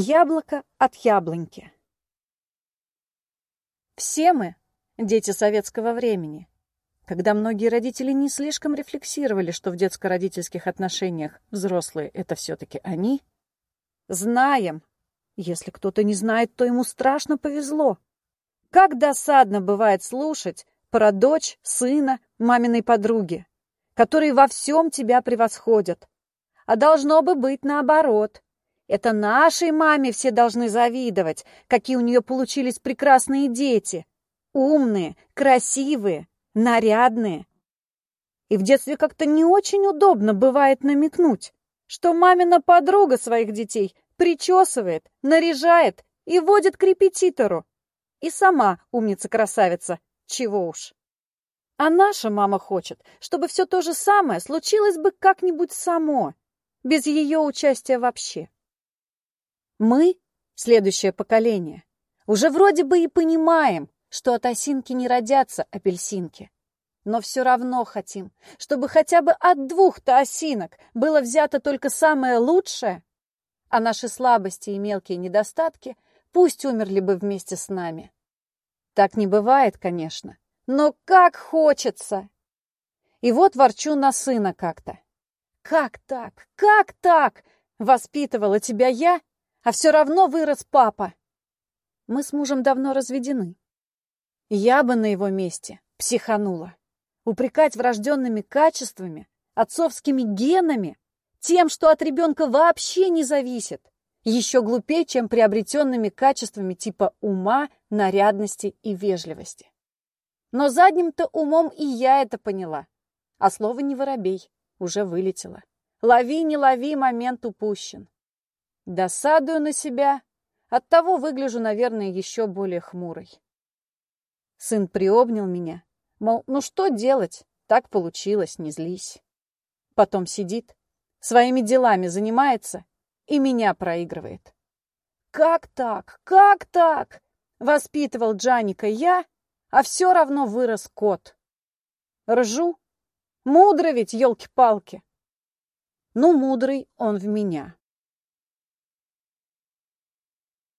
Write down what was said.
Яблоко от яблоньки. Все мы — дети советского времени, когда многие родители не слишком рефлексировали, что в детско-родительских отношениях взрослые — это все-таки они, знаем, если кто-то не знает, то ему страшно повезло. Как досадно бывает слушать про дочь, сына, маминой подруги, которые во всем тебя превосходят. А должно бы быть наоборот. Это нашей маме все должны завидовать, какие у нее получились прекрасные дети. Умные, красивые, нарядные. И в детстве как-то не очень удобно бывает намекнуть, что мамина подруга своих детей причесывает, наряжает и водит к репетитору. И сама умница-красавица, чего уж. А наша мама хочет, чтобы все то же самое случилось бы как-нибудь само, без ее участия вообще. Мы, следующее поколение, уже вроде бы и понимаем, что от осинки не родятся апельсинки. Но все равно хотим, чтобы хотя бы от двух-то осинок было взято только самое лучшее, а наши слабости и мелкие недостатки пусть умерли бы вместе с нами. Так не бывает, конечно, но как хочется! И вот ворчу на сына как-то. Как так? Как так? Воспитывала тебя я, а все равно вырос папа. Мы с мужем давно разведены. Я бы на его месте психанула. Упрекать врожденными качествами, отцовскими генами, тем, что от ребенка вообще не зависит. Еще глупее, чем приобретенными качествами типа ума, нарядности и вежливости. Но задним-то умом и я это поняла. А слово «не воробей» уже вылетело. Лови, не лови, момент упущен. Досадую на себя, оттого выгляжу, наверное, еще более хмурой. Сын приобнял меня, мол, ну что делать, так получилось, не злись. Потом сидит, своими делами занимается и меня проигрывает. Как так? Как так? Воспитывал Джаника я, а все равно вырос кот. Ржу. Мудро ведь, елки-палки. Ну, мудрый он в меня.